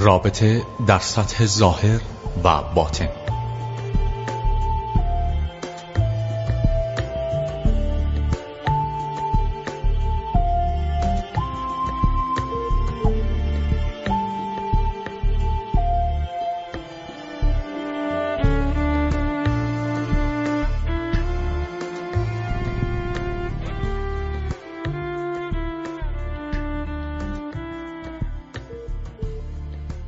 رابطه در سطح ظاهر و باطن.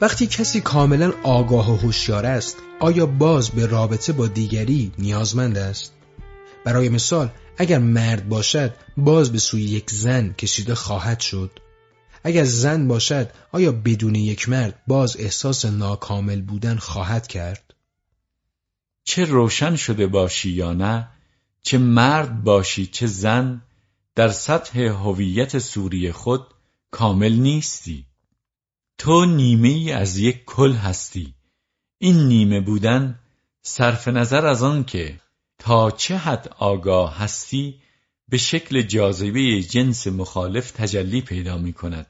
وقتی کسی کاملا آگاه و هوشیار است آیا باز به رابطه با دیگری نیازمند است؟ برای مثال اگر مرد باشد باز به سوی یک زن کشیده خواهد شد. اگر زن باشد آیا بدون یک مرد باز احساس ناکامل بودن خواهد کرد؟ چه روشن شده باشی یا نه چه مرد باشی چه زن در سطح هویت سوری خود کامل نیستی. تو نیمه ای از یک کل هستی. این نیمه بودن صرف نظر از آن که تا چه حد آگاه هستی به شکل جاذبه جنس مخالف تجلی پیدا می کند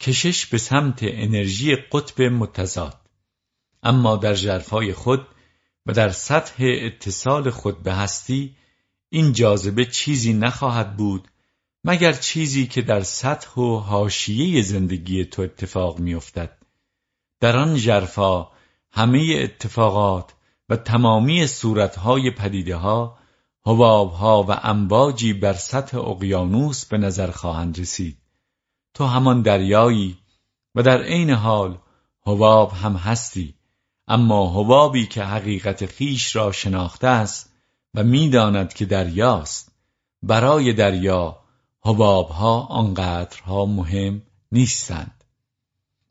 کشش به سمت انرژی قطب متضاد. اما در جرفای خود و در سطح اتصال خود به هستی این جاذبه چیزی نخواهد بود مگر چیزی که در سطح و حاشیه زندگی تو اتفاق میافتد؟ در آن ژرفا همه اتفاقات و تمامی صورتهای پدیده ها حبابها و امواجی بر سطح اقیانوس به نظر خواهند رسید. تو همان دریایی و در عین حال حباب هم هستی اما حبابی که حقیقت خیش را شناخته است و می‌داند که دریاست. برای دریا حبابها آنقدرها مهم نیستند.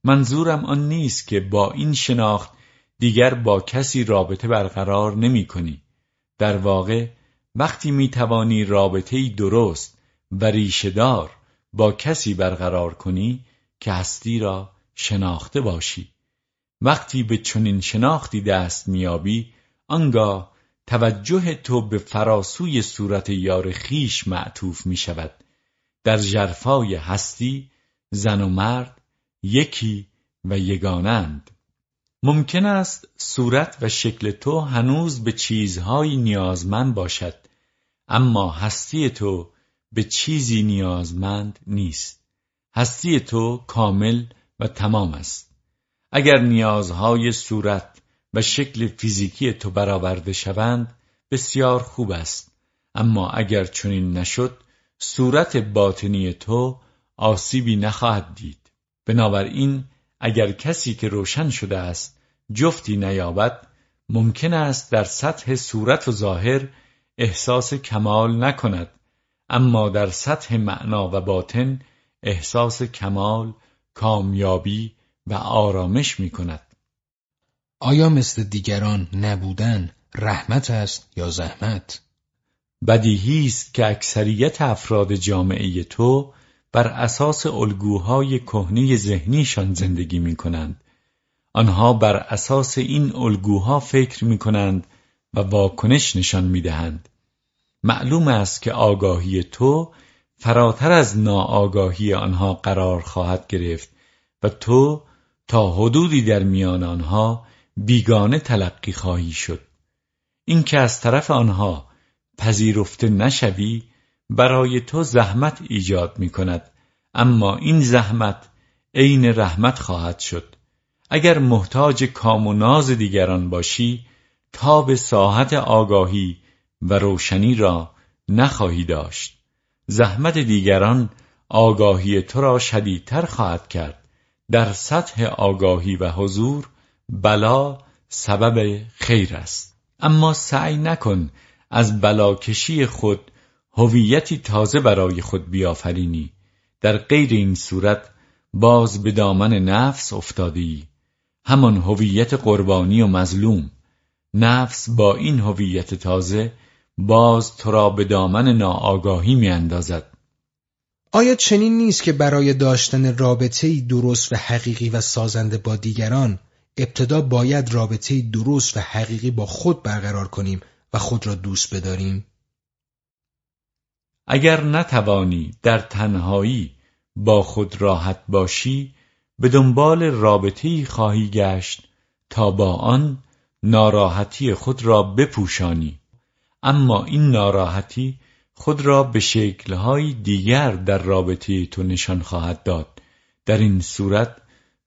منظورم آن نیست که با این شناخت دیگر با کسی رابطه برقرار نمی کنی. در واقع وقتی می توانی رابطه درست و ریشهدار با کسی برقرار کنی که هستی را شناخته باشی. وقتی به چنین شناختی دست میابی آنگاه توجه تو به فراسوی صورت یار خیش معطوف می شود. در جرفای هستی زن و مرد یکی و یگانند. ممکن است صورت و شکل تو هنوز به چیزهایی نیازمند باشد اما هستی تو به چیزی نیازمند نیست. هستی تو کامل و تمام است. اگر نیازهای صورت و شکل فیزیکی تو برآورده شوند بسیار خوب است. اما اگر چنین نشد صورت باطنی تو آسیبی نخواهد دید بنابراین اگر کسی که روشن شده است جفتی نیابد ممکن است در سطح صورت و ظاهر احساس کمال نکند اما در سطح معنا و باطن احساس کمال، کامیابی و آرامش می کند. آیا مثل دیگران نبودن رحمت است یا زحمت؟ بدیهی است که اکثریت افراد جامعه تو بر اساس الگوهای کهنی ذهنیشان زندگی می کنند. آنها بر اساس این الگوها فکر می کنند و واکنش نشان می دهند. معلوم است که آگاهی تو فراتر از ناآگاهی آنها قرار خواهد گرفت و تو تا حدودی در میان آنها بیگانه تلقی خواهی شد. اینکه از طرف آنها پذیرفته نشوی برای تو زحمت ایجاد می کند اما این زحمت عین رحمت خواهد شد. اگر محتاج کام و ناز دیگران باشی تا به ساحت آگاهی و روشنی را نخواهی داشت. زحمت دیگران آگاهی تو را شدیدتر خواهد کرد. در سطح آگاهی و حضور بلا سبب خیر است. اما سعی نکن از بلاکشی خود هویتی تازه برای خود بیافرینی. در غیر این صورت باز به دامن نفس افتادی. همان هویت قربانی و مظلوم. نفس با این هویت تازه باز تو را به دامن ناآگاهی میاندازد. آیا چنین نیست که برای داشتن رابطه درست و حقیقی و سازنده با دیگران ابتدا باید رابطه درست و حقیقی با خود برقرار کنیم و خود را دوست بداریم؟ اگر نتوانی در تنهایی با خود راحت باشی به دنبال رابطه‌ای خواهی گشت تا با آن ناراحتی خود را بپوشانی. اما این ناراحتی خود را به شکلهای دیگر در رابطه تو نشان خواهد داد. در این صورت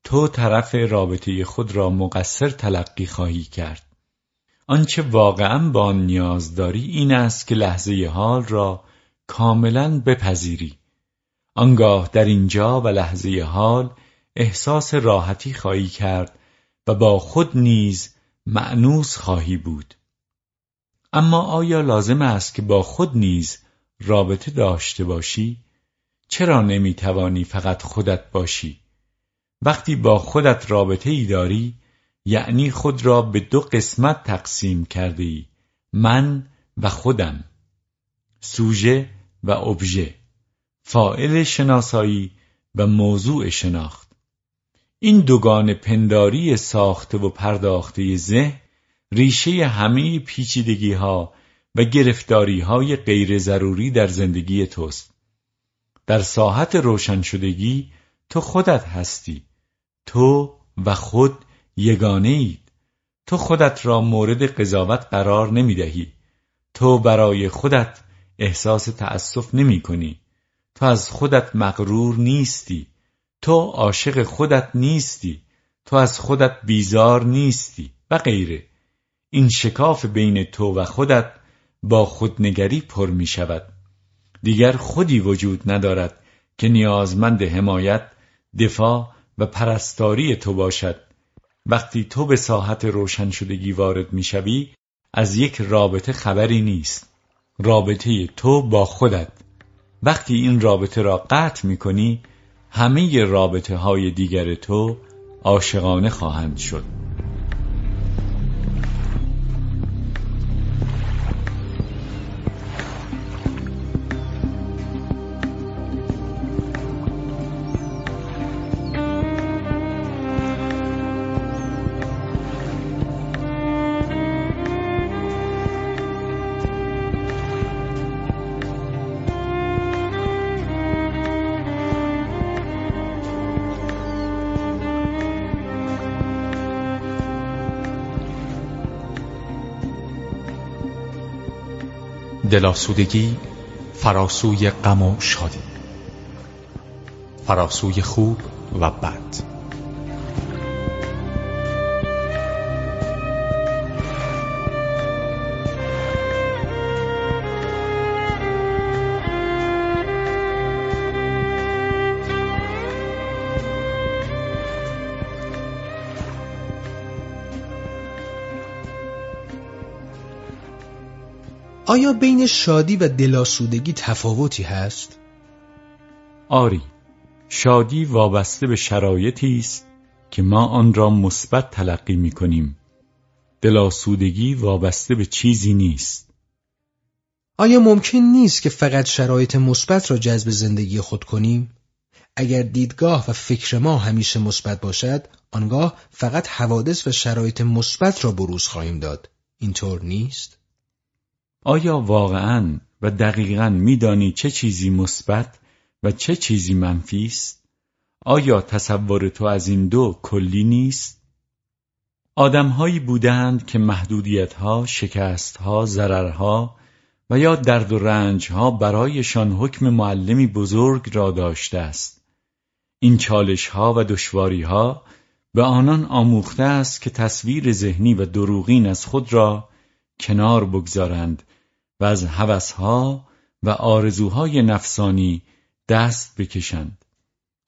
تو طرف رابطه خود را مقصر تلقی خواهی کرد. آنچه واقعا با آن نیاز داری این است که لحظه حال را کاملا بپذیری آنگاه در اینجا و لحظه حال احساس راحتی خواهی کرد و با خود نیز معنوس خواهی بود اما آیا لازم است که با خود نیز رابطه داشته باشی؟ چرا نمی توانی فقط خودت باشی؟ وقتی با خودت رابطه ای داری یعنی خود را به دو قسمت تقسیم کرده ای من و خودم سوژه و ابژه فائل شناسایی و موضوع شناخت. این دوگان پنداری ساخته و پرداخته ذهن ریشه همه پیچیدگی ها و گرفتاری های غیر ضروری در زندگی توست. در ساحت روشن شدگی تو خودت هستی تو و خود یگانه اید تو خودت را مورد قضاوت قرار نمی دهی تو برای خودت احساس تأسف نمی کنی تو از خودت مغرور نیستی. تو عاشق خودت نیستی. تو از خودت بیزار نیستی و غیره. این شکاف بین تو و خودت با خودنگری پر می شود دیگر خودی وجود ندارد که نیازمند حمایت دفاع و پرستاری تو باشد. وقتی تو به ساحت روشن شدگی وارد می شوی از یک رابطه خبری نیست. رابطه تو با خودت. وقتی این رابطه را قطع می کنی همه رابطه های دیگر تو عاشقانه خواهند شد. دلاسودگی فراسوی غم و شادی. فراسوی خوب و بد آیا بین شادی و دلاسودگی تفاوتی هست؟ آری شادی وابسته به شرایطی است که ما آن را مثبت تلقی می کنیم دلاسودگی وابسته به چیزی نیست آیا ممکن نیست که فقط شرایط مثبت را جذب زندگی خود کنیم؟ اگر دیدگاه و فکر ما همیشه مثبت باشد، آنگاه فقط حوادث و شرایط مثبت را بروز خواهیم داد. اینطور نیست؟ آیا واقعا و دقیقا میدانی چه چیزی مثبت و چه چیزی منفی است؟ آیا تصور تو از این دو کلی نیست؟ آدمهایی بودند که محدودیتها، شکستها، ضررها و یا درد و رنجها برایشان حکم معلمی بزرگ را داشته است. این چالشها و دشواریها به آنان آموخته است که تصویر ذهنی و دروغین از خود را کنار بگذارند و از هوسها و آرزوهای نفسانی دست بکشند.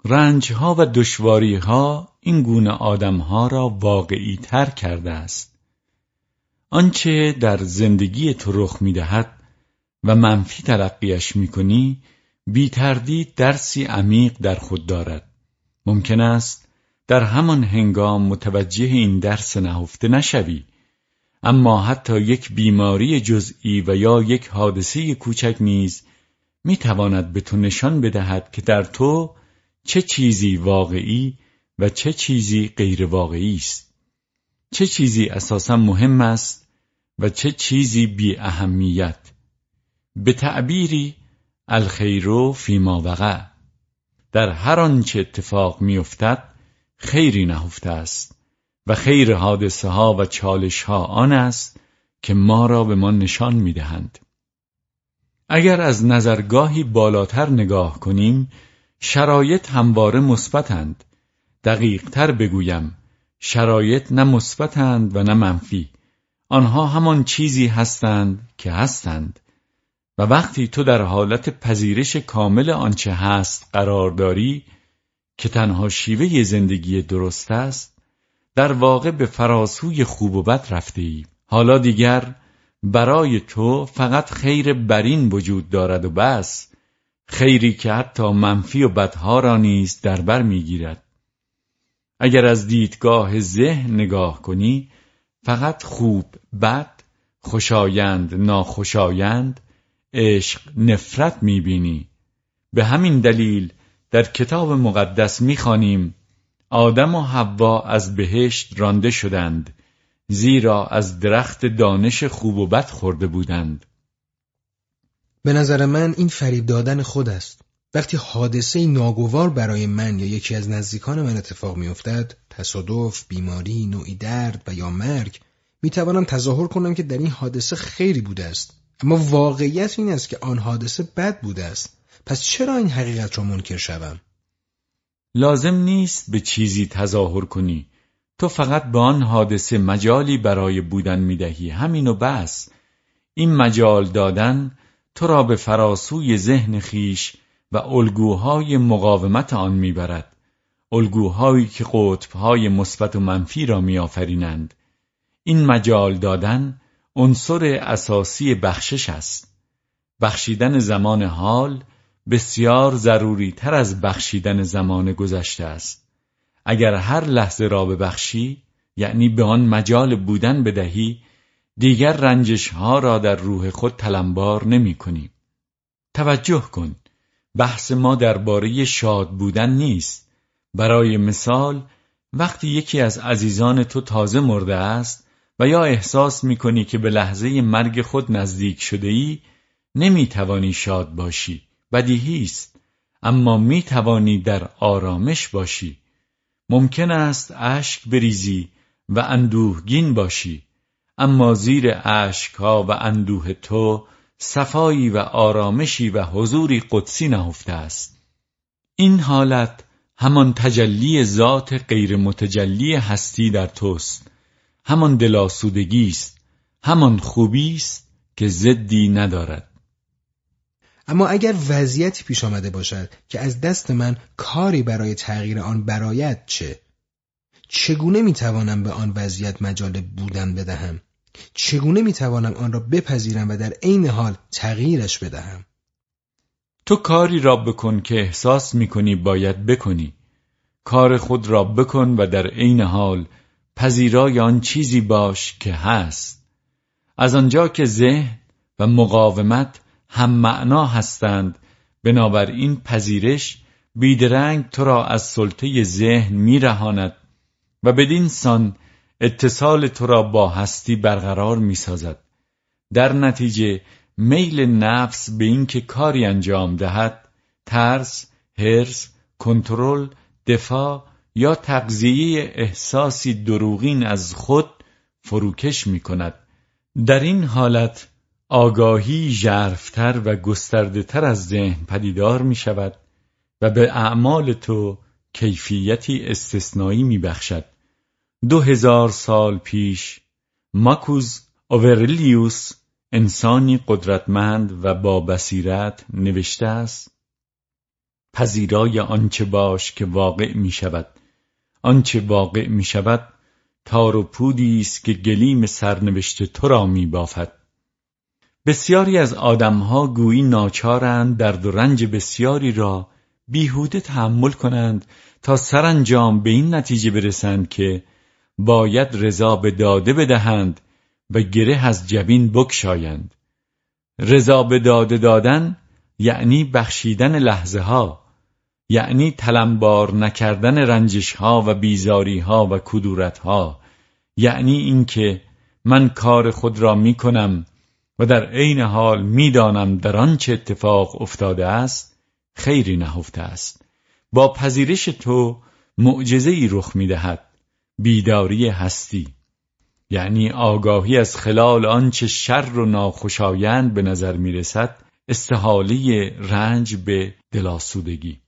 رنجها و دشواریها این گونه آدمها را واقعی تر کرده است. آنچه در زندگی تو رخ می‌دهد و منفی تلقیش می‌کنی بی تردید درسی عمیق در خود دارد. ممکن است در همان هنگام متوجه این درس نهفته نشوی. اما حتی یک بیماری جزئی و یا یک حادثه کوچک نیز می تواند به تو نشان بدهد که در تو چه چیزی واقعی و چه چیزی غیر واقعی است. چه چیزی اساسا مهم است و چه چیزی بی اهمیت. به تعبیری الخیرو فیما وقع. در هر آنچه اتفاق میافتد خیری نهفته است. و خیر حادثه ها و چالش ها آن است که ما را به ما نشان می‌دهند. اگر از نظرگاهی بالاتر نگاه کنیم شرایط همواره مثبتند. دقیقتر بگویم شرایط نه مثبتند و نه منفی. آنها همان چیزی هستند که هستند. و وقتی تو در حالت پذیرش کامل آنچه هست قرار داری که تنها شیوه زندگی درست است در واقع به فراسوی خوب و بد رفته حالا دیگر برای تو فقط خیر برین وجود دارد و بس. خیری که حتی منفی و بدها را نیز در بر می‌گیرد. اگر از دیدگاه ذهن نگاه کنی فقط خوب بد خوشایند ناخوشایند عشق نفرت می‌بینی. به همین دلیل در کتاب مقدس می‌خوانیم آدم و حوا از بهشت رانده شدند زیرا از درخت دانش خوب و بد خورده بودند. به نظر من این فریب دادن خود است. وقتی حادثه ناگوار برای من یا یکی از نزدیکان من اتفاق میافتد تصادف بیماری نوعی درد و یا مرگ می‌توانم تظاهر کنم که در این حادثه خیری بوده است. اما واقعیت این است که آن حادثه بد بوده است. پس چرا این حقیقت را منکر شوم؟ لازم نیست به چیزی تظاهر کنی. تو فقط به آن حادثه مجالی برای بودن می‌دهی. همین و بس. این مجال دادن تو را به فراسوی ذهن خیش و الگوهای مقاومت آن می‌برد. الگوهایی که قطبهای مثبت و منفی را میآفرینند. این مجال دادن عنصر اساسی بخشش است. بخشیدن زمان حال بسیار ضروری تر از بخشیدن زمان گذشته است. اگر هر لحظه را ببخشی یعنی به آن مجال بودن بدهی دیگر رنجش ها را در روح خود تلمبار نمی کنی. توجه کن بحث ما درباره شاد بودن نیست. برای مثال وقتی یکی از عزیزان تو تازه مرده است و یا احساس می کنی که به لحظه مرگ خود نزدیک شده ای نمی توانی شاد باشی. بدیهی است اما می توانی در آرامش باشی. ممکن است اشک بریزی و اندوهگین باشی. اما زیر اشکها و اندوه تو صفایی و آرامشی و حضوری قدسی نهفته است. این حالت همان تجلی ذات غیر متجلی هستی در توست. همان دلاسودگی است. همان خوبی است که ضدی ندارد. اما اگر وضعیتی پیش آمده باشد که از دست من کاری برای تغییر آن برایت چه؟ چگونه می‌توانم به آن وضعیت مجال بودن بدهم؟ چگونه می‌توانم آن را بپذیرم و در عین حال تغییرش بدهم؟ تو کاری را بکن که احساس می‌کنی باید بکنی. کار خود را بکن و در عین حال پذیرای آن چیزی باش که هست. از آنجا که ذهن و مقاومت هم معنا هستند. بنابراین پذیرش بیدرنگ تو را از سلطه ذهن میرهاند و بدین سان اتصال تو را با هستی برقرار می‌سازد. در نتیجه میل نفس به اینکه کاری انجام دهد ترس هرس کنترل دفاع یا تقضیه احساسی دروغین از خود فروکش می کند در این حالت آگاهی ژرفتر و گسترده تر از ذهن پدیدار می شود و به اعمال تو کیفیتی استثنایی می بخشد. دو هزار سال پیش ماکوز اوورلیوس انسانی قدرتمند و با بصیرت نوشته است پذیرای آنچه باش که واقع می شود آنچه واقع می شود تار و پودی است که گلیم سرنوشت تو را می بافد بسیاری از آدمها گویی ناچارند درد و رنج بسیاری را بیهوده تحمل کنند تا سرانجام به این نتیجه برسند که باید رضا به داده بدهند و گره از جبین بکشایند. رضا به داده دادن یعنی بخشیدن لحظه ها یعنی تلمبار نکردن رنجش ها و بیزاری ها و کدورت ها یعنی اینکه من کار خود را می کنم و در عین حال می‌دانم در آنچه اتفاق افتاده است خیری نهفته است. با پذیرش تو معجزه ای رخ می‌دهد بیداری هستی. یعنی آگاهی از خلال آنچه شر و ناخوشایند به نظر می‌رسد استحاله رنج به دلاسودگی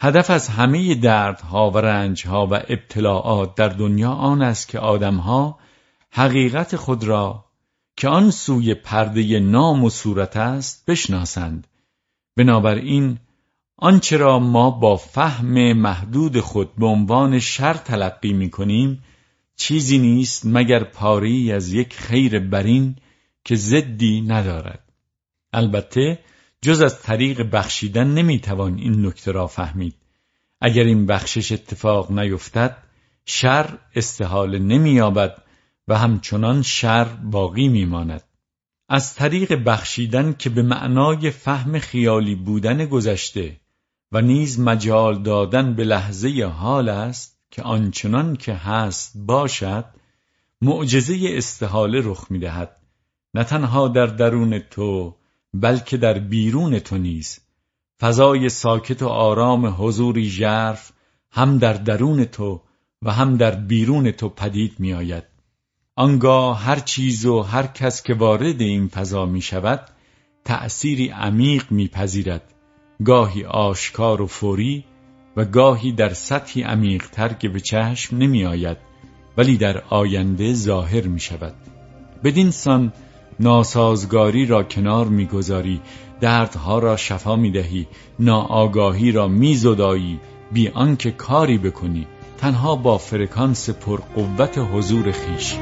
هدف از همه دردها و رنجها و ابتلاعات در دنیا آن است که آدمها حقیقت خود را که آن سوی پرده نام و صورت است بشناسند. بنابراین آنچه را ما با فهم محدود خود به عنوان شر تلقی می کنیم چیزی نیست مگر پاری از یک خیر برین که زدی ندارد. البته جز از طریق بخشیدن نمی‌توان این نکته را فهمید. اگر این بخشش اتفاق نیفتد شر استحال نمییابد و همچنان شر باقی میماند. از طریق بخشیدن که به معنای فهم خیالی بودن گذشته و نیز مجال دادن به لحظه حال است که آنچنان که هست باشد معجزه استحاله رخ می‌دهد. نه تنها در درون تو بلکه در بیرون تو نیز. فضای ساکت و آرام حضوری ژرف هم در درون تو و هم در بیرون تو پدید می آید. آنگاه هر چیز و هر کس که وارد این فضا می شود تأثیری عمیق میپذیرد گاهی آشکار و فوری و گاهی در سطحی عمیقتر که به چشم نمی آید ولی در آینده ظاهر می شود. بدین سان ناسازگاری را کنار می‌گذاری دردها را شفا می‌دهی ناآگاهی را میزدایی بی آنکه کاری بکنی. تنها با فرکانس پرقوت حضور خیش.